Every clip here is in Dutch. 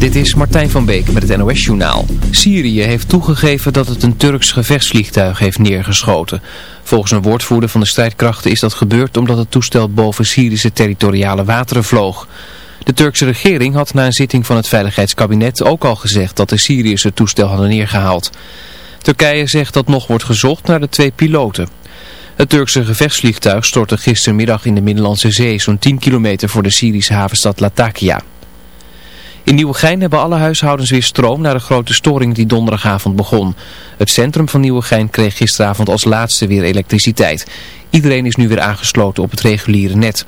Dit is Martijn van Beek met het NOS-journaal. Syrië heeft toegegeven dat het een Turks gevechtsvliegtuig heeft neergeschoten. Volgens een woordvoerder van de strijdkrachten is dat gebeurd omdat het toestel boven Syrische territoriale wateren vloog. De Turkse regering had na een zitting van het Veiligheidskabinet ook al gezegd dat de Syriërs het toestel hadden neergehaald. Turkije zegt dat nog wordt gezocht naar de twee piloten. Het Turkse gevechtsvliegtuig stortte gistermiddag in de Middellandse Zee zo'n 10 kilometer voor de Syrische havenstad Latakia. In Nieuwegein hebben alle huishoudens weer stroom na de grote storing die donderdagavond begon. Het centrum van Nieuwegein kreeg gisteravond als laatste weer elektriciteit. Iedereen is nu weer aangesloten op het reguliere net.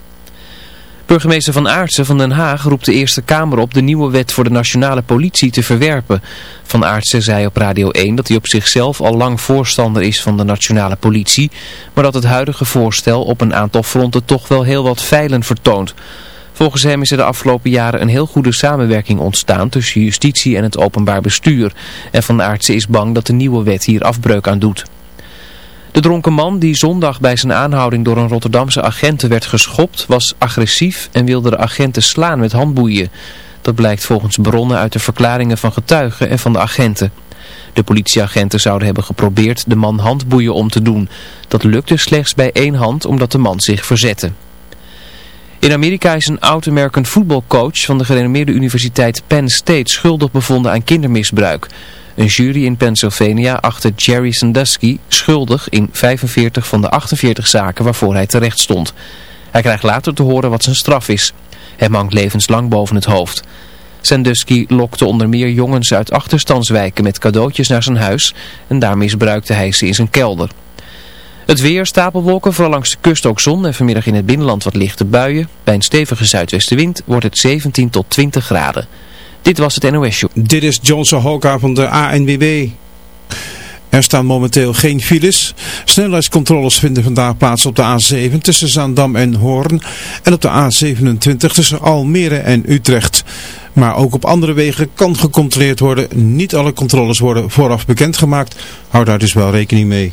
Burgemeester Van Aartsen van Den Haag roept de Eerste Kamer op de nieuwe wet voor de nationale politie te verwerpen. Van Aartsen zei op Radio 1 dat hij op zichzelf al lang voorstander is van de nationale politie, maar dat het huidige voorstel op een aantal fronten toch wel heel wat feilen vertoont. Volgens hem is er de afgelopen jaren een heel goede samenwerking ontstaan tussen justitie en het openbaar bestuur. En Van Aartsen is bang dat de nieuwe wet hier afbreuk aan doet. De dronken man die zondag bij zijn aanhouding door een Rotterdamse agenten werd geschopt was agressief en wilde de agenten slaan met handboeien. Dat blijkt volgens bronnen uit de verklaringen van getuigen en van de agenten. De politieagenten zouden hebben geprobeerd de man handboeien om te doen. Dat lukte slechts bij één hand omdat de man zich verzette. In Amerika is een oud-American voetbalcoach van de gerenommeerde universiteit Penn State schuldig bevonden aan kindermisbruik. Een jury in Pennsylvania achtte Jerry Sandusky schuldig in 45 van de 48 zaken waarvoor hij terecht stond. Hij krijgt later te horen wat zijn straf is. Hij hangt levenslang boven het hoofd. Sandusky lokte onder meer jongens uit achterstandswijken met cadeautjes naar zijn huis en daar misbruikte hij ze in zijn kelder. Het weer, stapelwolken, vooral langs de kust ook zon en vanmiddag in het binnenland wat lichte buien. Bij een stevige zuidwestenwind wordt het 17 tot 20 graden. Dit was het NOS Show. Dit is Johnson Hoka van de ANWB. Er staan momenteel geen files. Snelheidscontroles vinden vandaag plaats op de A7 tussen Zaandam en Hoorn en op de A27 tussen Almere en Utrecht. Maar ook op andere wegen kan gecontroleerd worden. Niet alle controles worden vooraf bekendgemaakt. Houd daar dus wel rekening mee.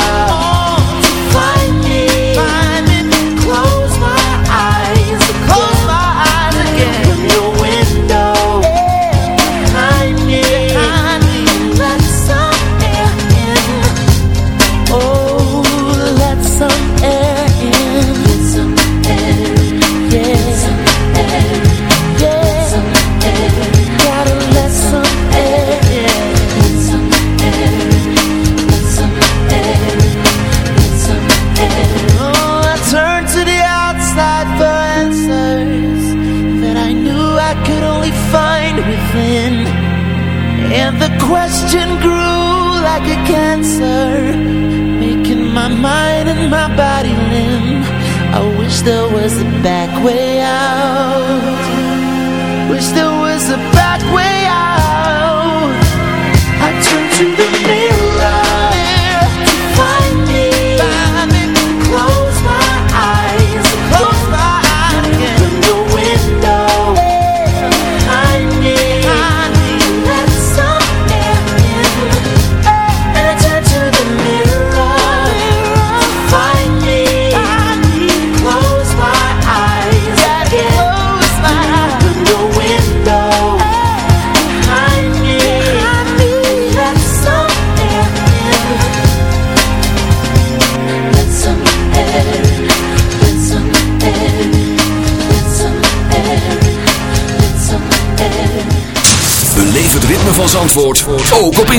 there was a back way out. Wish there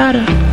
Cara.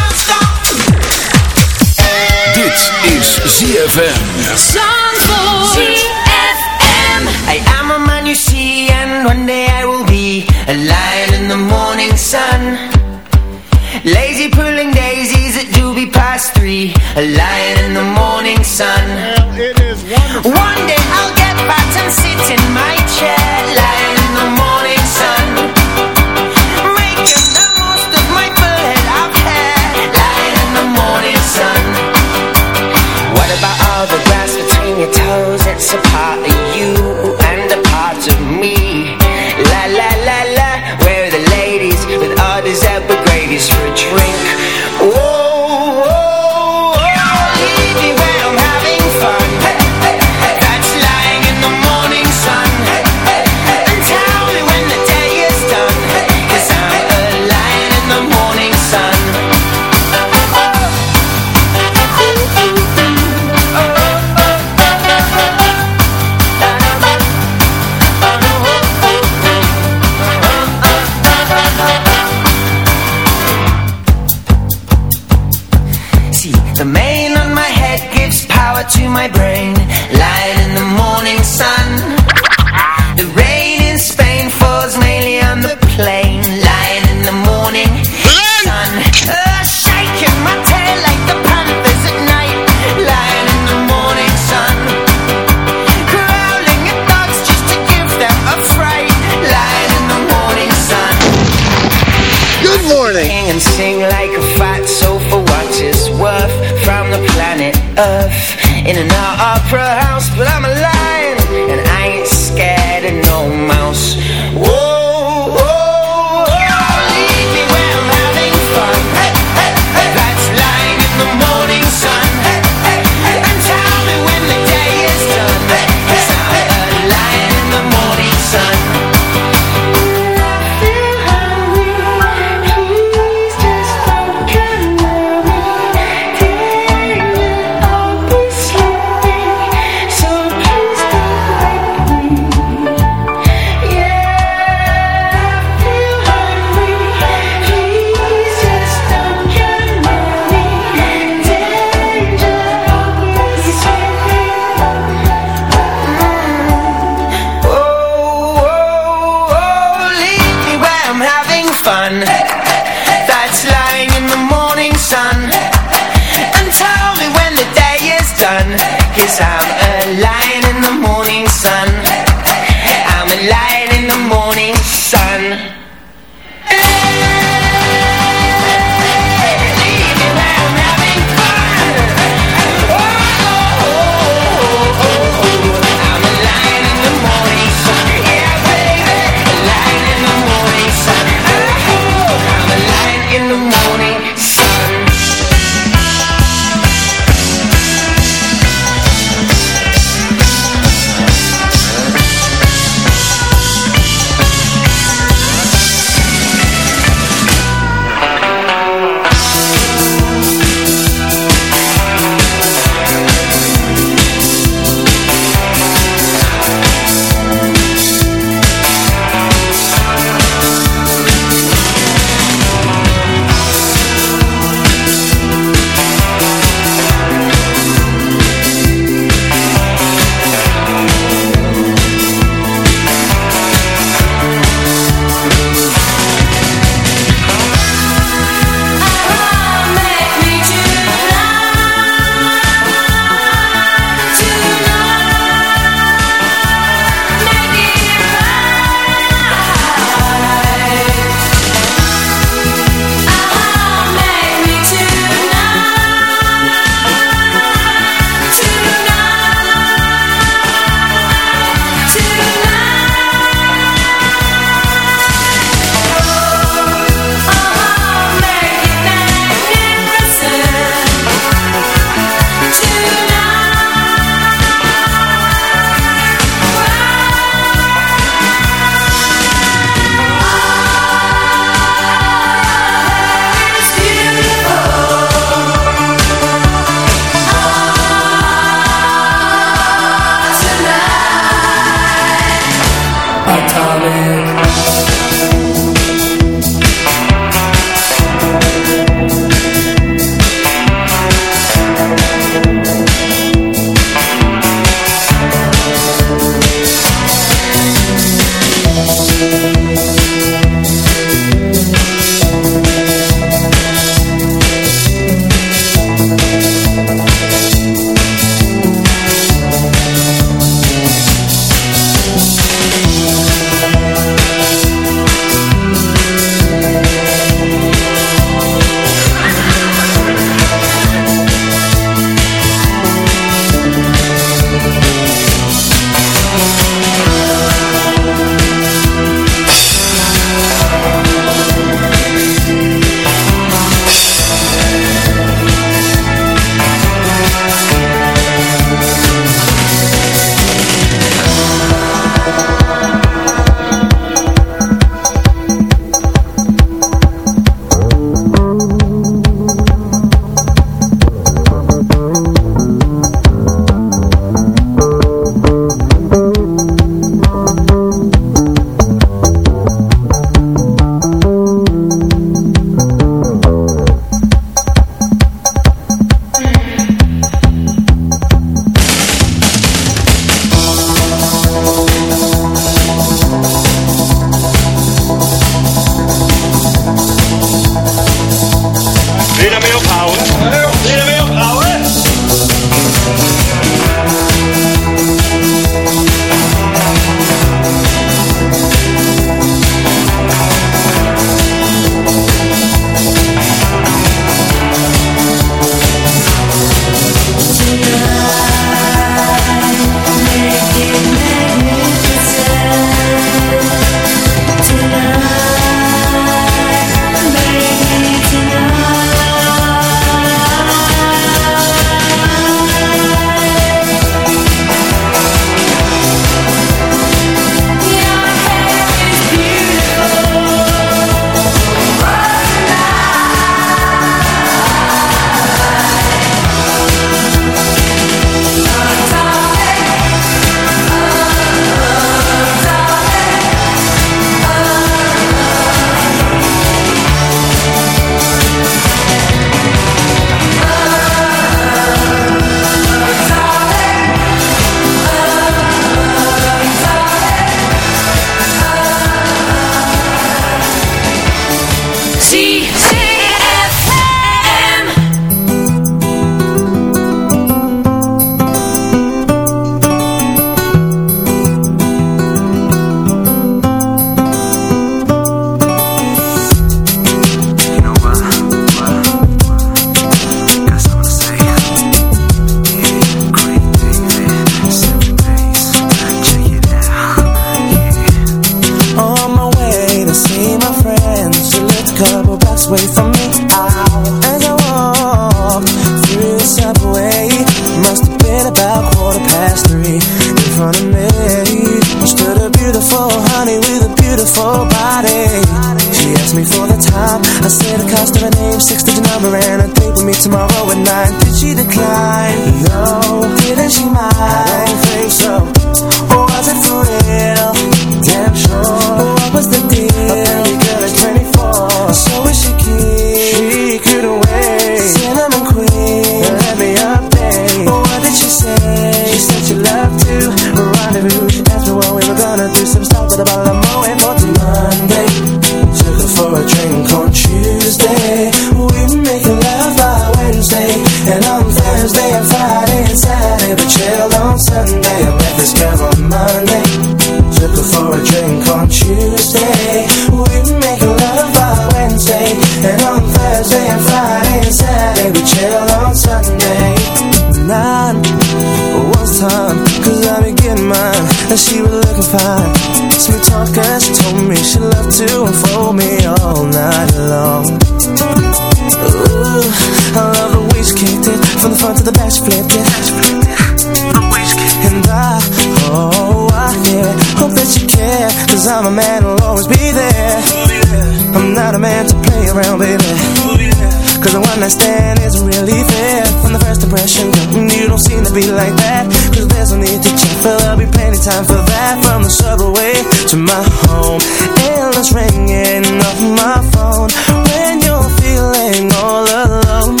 understand isn't really fair From the first impression, you don't seem to be like that. Cause there's no need to check, but there'll be plenty time for that. From the subway to my home Endless ringing of my phone. When you're feeling all alone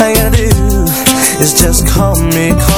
All you gotta do is just call me, call